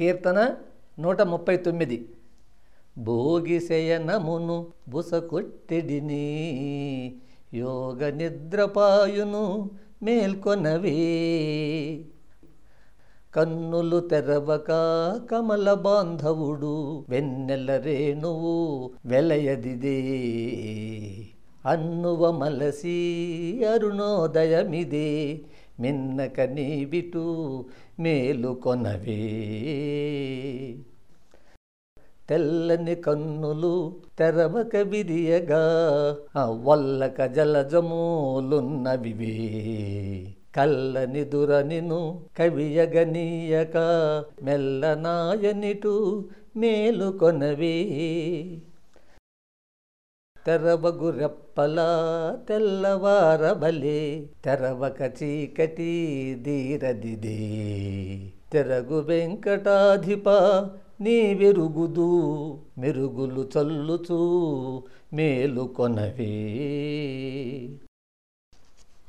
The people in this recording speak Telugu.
కీర్తన నూట ముప్పై తొమ్మిది భోగిశయనమును బుసకొట్టెడిని యోగ నిద్రపాయును మేల్కొనవే. కన్నులు తెరవక కమల బాంధవుడు వెన్నెల రేణువు వెలయదిదే. అన్నువ మలసి అరుణోదయమిదే మిన్నక నీవిటు మేలుకొనవే తెల్లని కన్నులు తెరవక విరియగా వల్లక జలజమూలున్నవివే. కల్లని దురనిను కవియగనీయక మెల్లనాయనిటు మేలుకొనవే తెరవగు రెప్పలా తెల్లవారబలే తెరవక చీకటి దీరదిదే తెరగు వెంకటాధిప నీ వెరుగుదు మెరుగులు చల్లుచూ మేలు కొనవే.